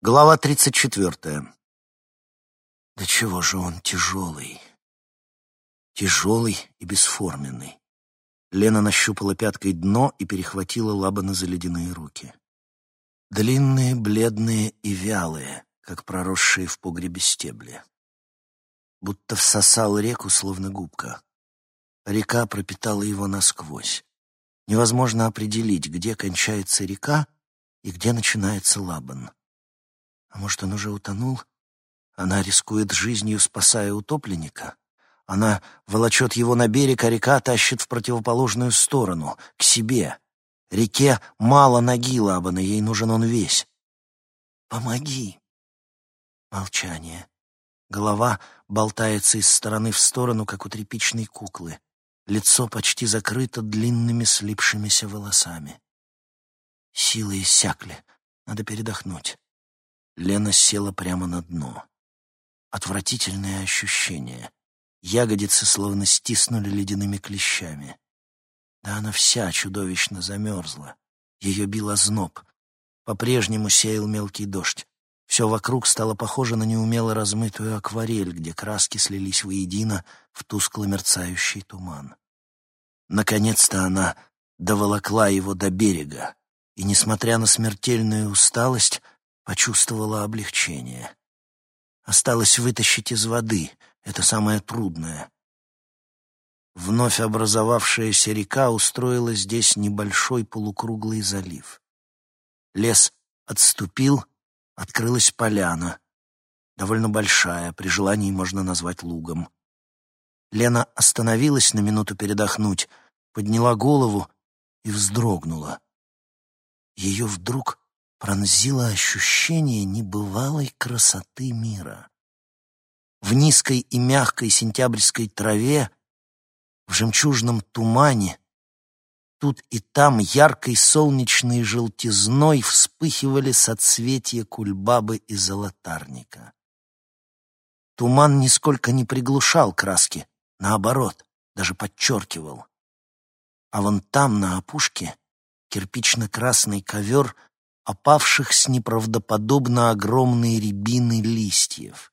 Глава тридцать четвертая. Да чего же он тяжелый? Тяжелый и бесформенный. Лена нащупала пяткой дно и перехватила Лабана за ледяные руки. Длинные, бледные и вялые, как проросшие в погребе стебли. Будто всосал реку, словно губка. Река пропитала его насквозь. Невозможно определить, где кончается река и где начинается Лабан. А может, он уже утонул? Она рискует жизнью, спасая утопленника? Она волочет его на берег, а река тащит в противоположную сторону, к себе. Реке мало ноги Лабана, ей нужен он весь. «Помоги!» Молчание. Голова болтается из стороны в сторону, как у тряпичной куклы. Лицо почти закрыто длинными слипшимися волосами. Силы иссякли. Надо передохнуть. Лена села прямо на дно. Отвратительное ощущение. Ягодицы словно стиснули ледяными клещами. Да она вся чудовищно замерзла. Ее бил озноб. По-прежнему сеял мелкий дождь. Все вокруг стало похоже на неумело размытую акварель, где краски слились воедино в тускло мерцающий туман. Наконец-то она доволокла его до берега и, несмотря на смертельную усталость, почувствовала облегчение. Осталось вытащить из воды, это самое трудное. Вновь образовавшаяся река устроила здесь небольшой полукруглый залив. Лес отступил, открылась поляна, довольно большая, при желании можно назвать лугом. Лена остановилась на минуту передохнуть, подняла голову и вздрогнула. Ее вдруг пронзило ощущение небывалой красоты мира. В низкой и мягкой сентябрьской траве, в жемчужном тумане, тут и там яркой солнечной желтизной вспыхивали соцветия кульбабы и золотарника. Туман нисколько не приглушал краски, Наоборот, даже подчеркивал. А вон там, на опушке, кирпично-красный ковер опавших с неправдоподобно огромной рябины листьев.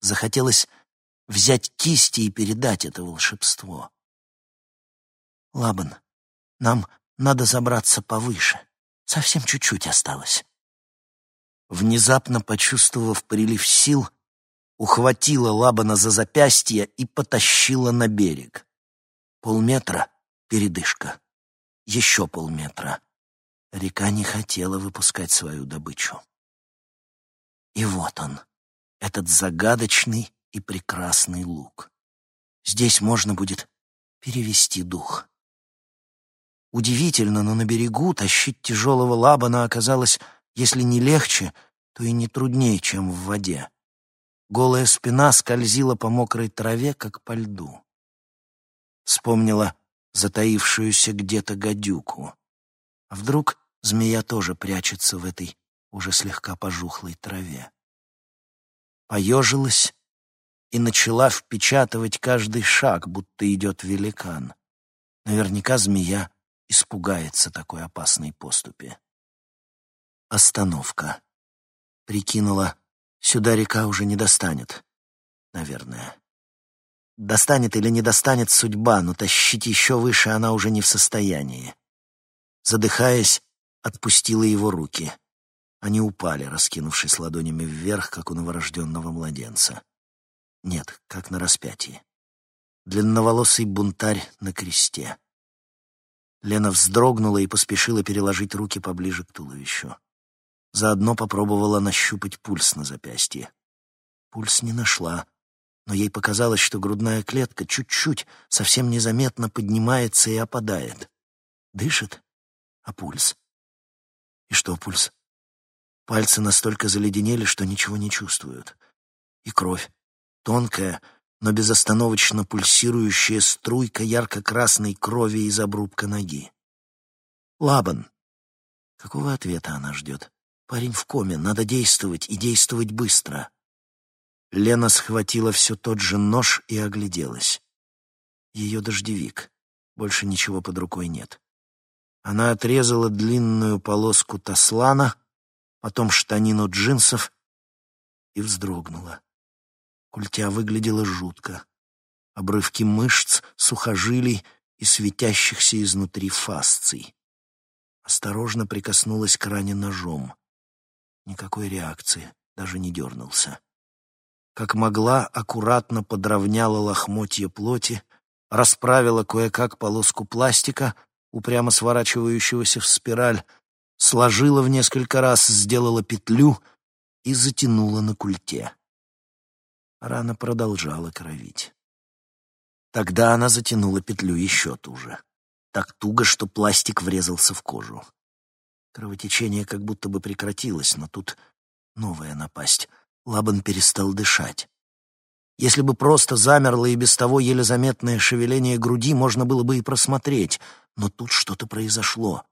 Захотелось взять кисти и передать это волшебство. «Лабан, нам надо забраться повыше. Совсем чуть-чуть осталось». Внезапно почувствовав прилив сил, ухватила Лабана за запястье и потащила на берег. Полметра — передышка. Еще полметра. Река не хотела выпускать свою добычу. И вот он, этот загадочный и прекрасный луг. Здесь можно будет перевести дух. Удивительно, но на берегу тащить тяжелого лабана оказалось, если не легче, то и не труднее, чем в воде. Голая спина скользила по мокрой траве, как по льду. Вспомнила затаившуюся где-то гадюку. А вдруг змея тоже прячется в этой уже слегка пожухлой траве? Поежилась и начала впечатывать каждый шаг, будто идет великан. Наверняка змея испугается такой опасной поступи. Остановка. Прикинула, Сюда река уже не достанет, наверное. Достанет или не достанет судьба, но тащить еще выше она уже не в состоянии. Задыхаясь, отпустила его руки. Они упали, раскинувшись ладонями вверх, как у новорожденного младенца. Нет, как на распятии. Длинноволосый бунтарь на кресте. Лена вздрогнула и поспешила переложить руки поближе к туловищу. Заодно попробовала нащупать пульс на запястье. Пульс не нашла, но ей показалось, что грудная клетка чуть-чуть, совсем незаметно поднимается и опадает. Дышит, а пульс? И что пульс? Пальцы настолько заледенели, что ничего не чувствуют. И кровь. Тонкая, но безостановочно пульсирующая струйка ярко-красной крови из обрубка ноги. Лабан. Какого ответа она ждет? Парень в коме, надо действовать и действовать быстро. Лена схватила все тот же нож и огляделась. Ее дождевик. Больше ничего под рукой нет. Она отрезала длинную полоску таслана, потом штанину джинсов и вздрогнула. Культя выглядела жутко. Обрывки мышц, сухожилий и светящихся изнутри фасций. Осторожно прикоснулась к ране ножом. Никакой реакции, даже не дернулся. Как могла, аккуратно подровняла лохмотья плоти, расправила кое-как полоску пластика, упрямо сворачивающегося в спираль, сложила в несколько раз, сделала петлю и затянула на культе. Рана продолжала кровить. Тогда она затянула петлю еще туже. Так туго, что пластик врезался в кожу. Кровотечение как будто бы прекратилось, но тут новая напасть. Лабан перестал дышать. Если бы просто замерло и без того еле заметное шевеление груди, можно было бы и просмотреть, но тут что-то произошло.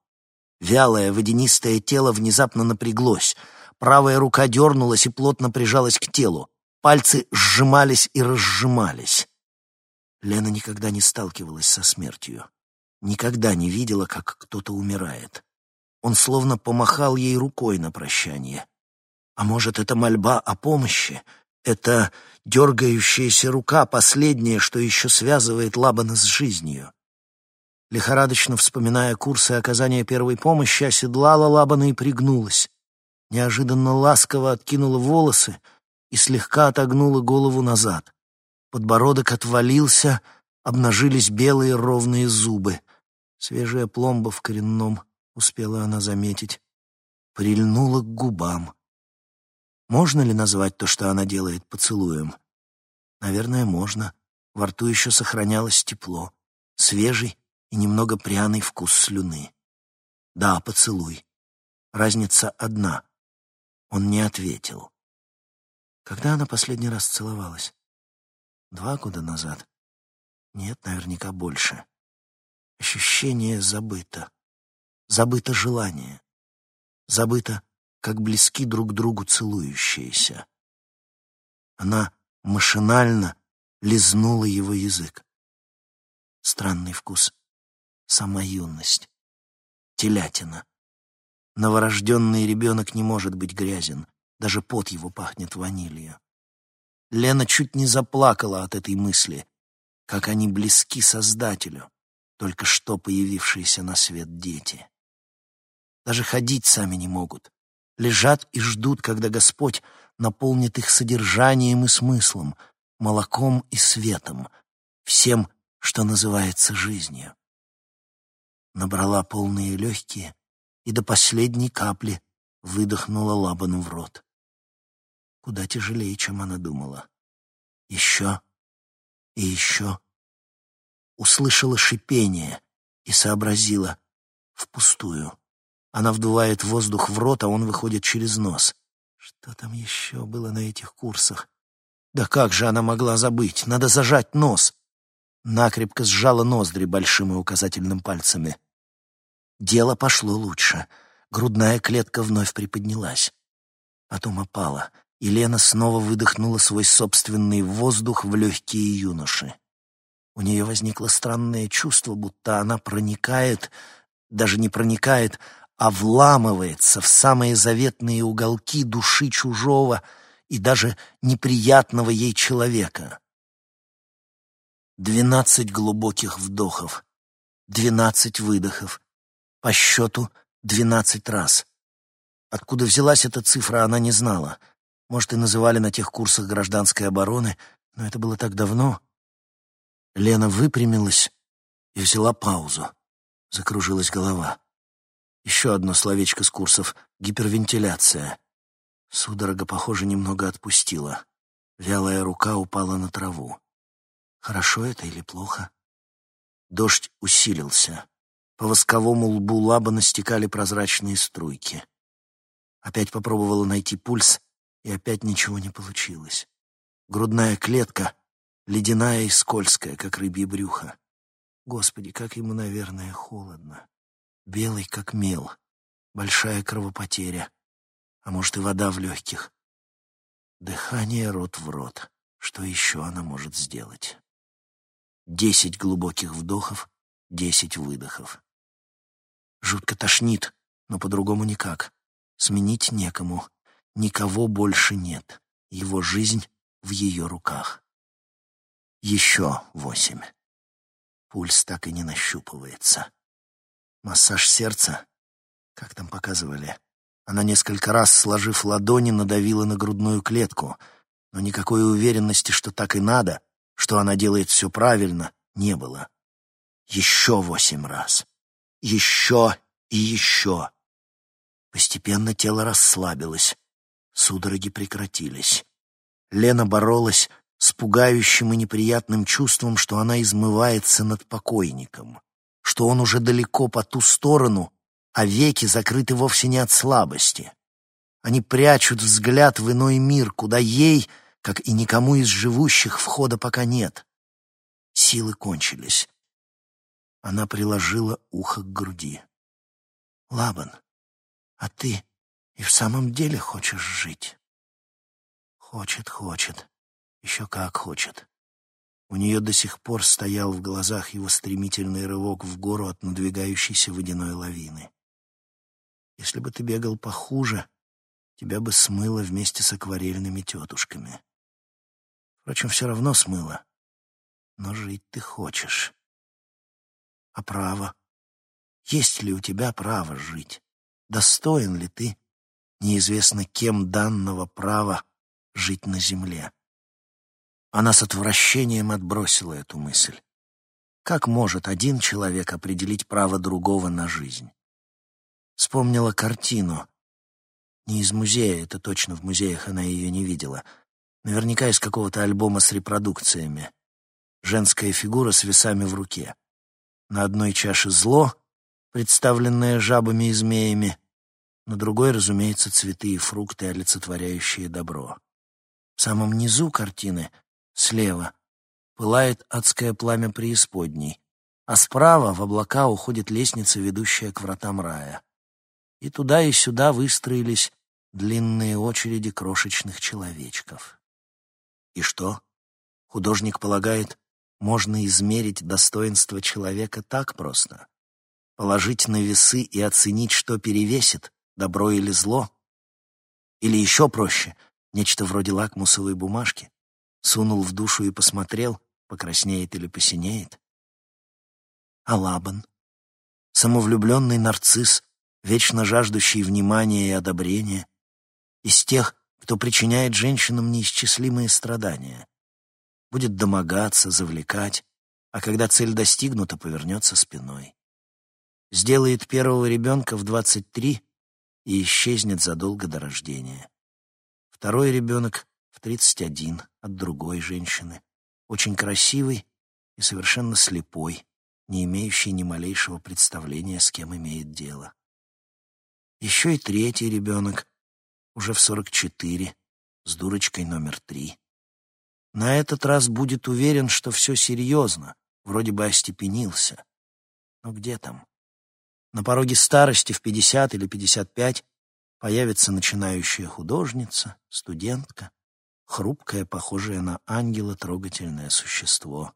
Вялое водянистое тело внезапно напряглось. Правая рука дернулась и плотно прижалась к телу. Пальцы сжимались и разжимались. Лена никогда не сталкивалась со смертью. Никогда не видела, как кто-то умирает. Он словно помахал ей рукой на прощание. А может, это мольба о помощи? Это дергающаяся рука, последнее, что еще связывает Лабана с жизнью. Лихорадочно вспоминая курсы оказания первой помощи, оседлала Лабана и пригнулась. Неожиданно ласково откинула волосы и слегка отогнула голову назад. Подбородок отвалился, обнажились белые ровные зубы. Свежая пломба в коренном, успела она заметить, прильнула к губам. Можно ли назвать то, что она делает, поцелуем? Наверное, можно. Во рту еще сохранялось тепло, свежий и немного пряный вкус слюны. Да, поцелуй. Разница одна. Он не ответил. Когда она последний раз целовалась? Два года назад? Нет, наверняка больше. Ощущение забыто. Забыто желание. Забыто, как близки друг другу целующиеся. Она машинально лизнула его язык. Странный вкус. Сама юность. Телятина. Новорожденный ребенок не может быть грязен. Даже пот его пахнет ванилью. Лена чуть не заплакала от этой мысли, как они близки Создателю, только что появившиеся на свет дети. Даже ходить сами не могут. Лежат и ждут, когда Господь наполнит их содержанием и смыслом, молоком и светом, всем, что называется жизнью. Набрала полные легкие и до последней капли выдохнула Лабану в рот куда тяжелее, чем она думала. Еще и еще. Услышала шипение и сообразила — впустую. Она вдувает воздух в рот, а он выходит через нос. Что там еще было на этих курсах? Да как же она могла забыть? Надо зажать нос. Накрепко сжала ноздри большим и указательным пальцами. Дело пошло лучше. Грудная клетка вновь приподнялась. Потом опала — и Лена снова выдохнула свой собственный воздух в легкие юноши. У нее возникло странное чувство, будто она проникает, даже не проникает, а вламывается в самые заветные уголки души чужого и даже неприятного ей человека. Двенадцать глубоких вдохов, двенадцать выдохов, по счету двенадцать раз. Откуда взялась эта цифра, она не знала — может, и называли на тех курсах гражданской обороны, но это было так давно. Лена выпрямилась и взяла паузу. Закружилась голова. Еще одно словечко с курсов — гипервентиляция. Судорога, похоже, немного отпустила. Вялая рука упала на траву. Хорошо это или плохо? Дождь усилился. По восковому лбу лаба настекали прозрачные струйки. Опять попробовала найти пульс, и опять ничего не получилось. Грудная клетка ледяная и скользкая, как рыбье брюхо. Господи, как ему, наверное, холодно. Белый, как мел. Большая кровопотеря. А может, и вода в легких. Дыхание рот в рот. Что еще она может сделать? Десять глубоких вдохов, десять выдохов. Жутко тошнит, но по-другому никак. Сменить некому. Никого больше нет. Его жизнь в ее руках. Еще восемь. Пульс так и не нащупывается. Массаж сердца? Как там показывали? Она несколько раз, сложив ладони, надавила на грудную клетку, но никакой уверенности, что так и надо, что она делает все правильно, не было. Еще восемь раз. Еще и еще. Постепенно тело расслабилось. Судороги прекратились. Лена боролась с пугающим и неприятным чувством, что она измывается над покойником, что он уже далеко по ту сторону, а веки закрыты вовсе не от слабости. Они прячут взгляд в иной мир, куда ей, как и никому из живущих, входа пока нет. Силы кончились. Она приложила ухо к груди. «Лабан, а ты и в самом деле хочешь жить?» «Хочет, хочет. Еще как хочет». У нее до сих пор стоял в глазах его стремительный рывок в гору от надвигающейся водяной лавины. Если бы ты бегал похуже, тебя бы смыло вместе с акварельными тетушками. Впрочем, все равно смыло. Но жить ты хочешь. А право? Есть ли у тебя право жить? Достоин ли ты, неизвестно кем данного права, жить на земле? Она с отвращением отбросила эту мысль. Как может один человек определить право другого на жизнь? Вспомнила картину. Не из музея, это точно в музеях она ее не видела. Наверняка из какого-то альбома с репродукциями. Женская фигура с весами в руке. На одной чаше зло, представленное жабами и змеями, на другой, разумеется, цветы и фрукты, олицетворяющие добро. В самом низу картины, слева, пылает адское пламя преисподней, а справа в облака уходит лестница, ведущая к вратам рая и туда и сюда выстроились длинные очереди крошечных человечков. И что? Художник полагает, можно измерить достоинство человека так просто? Положить на весы и оценить, что перевесит, добро или зло? Или еще проще, нечто вроде лакмусовой бумажки? Сунул в душу и посмотрел, покраснеет или посинеет? А Лабан? Самовлюбленный нарцисс, вечно жаждущий внимания и одобрения, из тех, кто причиняет женщинам неисчислимые страдания. Будет домогаться, завлекать, а когда цель достигнута, повернется спиной. Сделает первого ребенка в 23 и исчезнет задолго до рождения. Второй ребенок в 31 от другой женщины, очень красивый и совершенно слепой, не имеющий ни малейшего представления, с кем имеет дело. Еще и третий ребенок, уже в сорок четыре, с дурочкой номер три. На этот раз будет уверен, что все серьезно, вроде бы остепенился. Но где там? На пороге старости в пятьдесят или пятьдесят пять появится начинающая художница, студентка, хрупкое, похожее на ангела трогательное существо.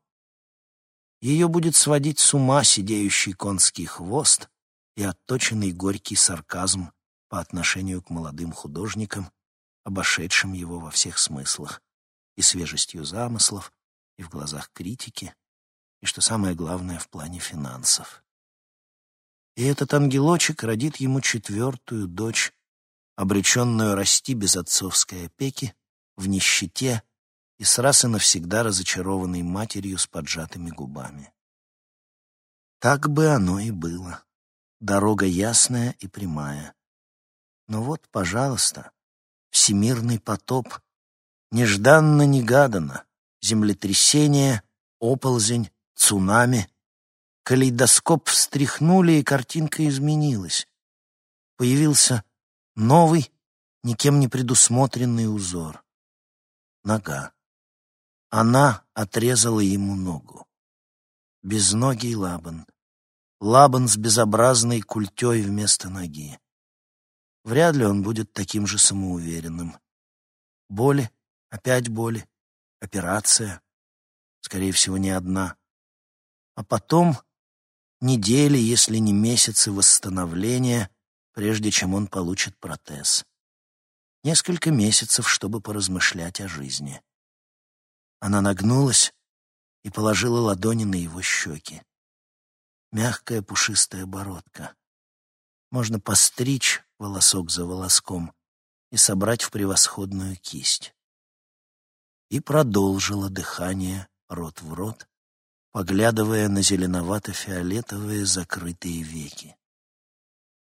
Ее будет сводить с ума сидеющий конский хвост, и отточенный горький сарказм по отношению к молодым художникам, обошедшим его во всех смыслах, и свежестью замыслов, и в глазах критики, и, что самое главное, в плане финансов. И этот ангелочек родит ему четвертую дочь, обреченную расти без отцовской опеки, в нищете и с раз и навсегда разочарованной матерью с поджатыми губами. Так бы оно и было. Дорога ясная и прямая. Но вот, пожалуйста, всемирный потоп. Нежданно-негаданно. Землетрясение, оползень, цунами. Калейдоскоп встряхнули, и картинка изменилась. Появился новый, никем не предусмотренный узор. Нога. Она отрезала ему ногу. Безногий Лабан — Лабан с безобразной культей вместо ноги. Вряд ли он будет таким же самоуверенным. Боли, опять боли, операция, скорее всего, не одна. А потом недели, если не месяцы восстановления, прежде чем он получит протез. Несколько месяцев, чтобы поразмышлять о жизни. Она нагнулась и положила ладони на его щеки. Мягкая пушистая бородка. Можно постричь волосок за волоском и собрать в превосходную кисть. И продолжила дыхание рот в рот, поглядывая на зеленовато-фиолетовые закрытые веки.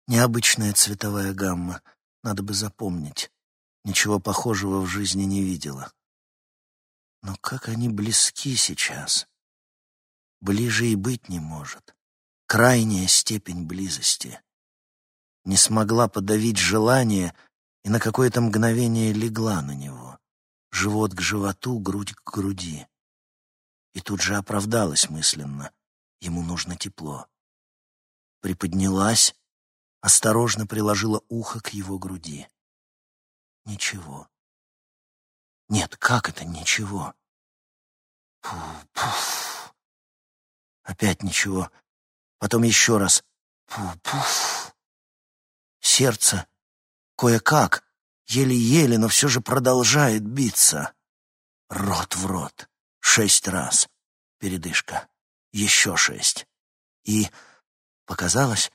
Необычная цветовая гамма, надо бы запомнить. Ничего похожего в жизни не видела. Но как они близки сейчас. Ближе и быть не может. Крайняя степень близости. Не смогла подавить желание и на какое-то мгновение легла на него. Живот к животу, грудь к груди и тут же оправдалась мысленно. Ему нужно тепло. Приподнялась, осторожно приложила ухо к его груди. Ничего. Нет, как это ничего? Пу-пуф. Опять ничего. Потом еще раз. Пу-пуф. Сердце кое-как, еле-еле, но все же продолжает биться. Рот в рот. Шесть раз. Передышка. Еще шесть. И... Показалось?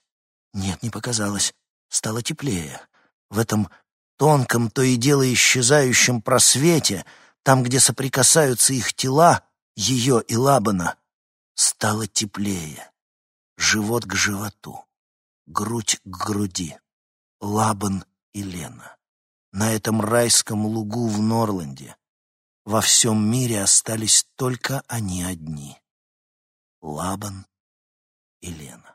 Нет, не показалось. Стало теплее. В этом тонком, то и дело исчезающем просвете, там, где соприкасаются их тела, ее и Лабана, стало теплее. Живот к животу, грудь к груди. Лабан и Лена. На этом райском лугу в Норланде, во всем мире остались только они одни — Лабан и Лена.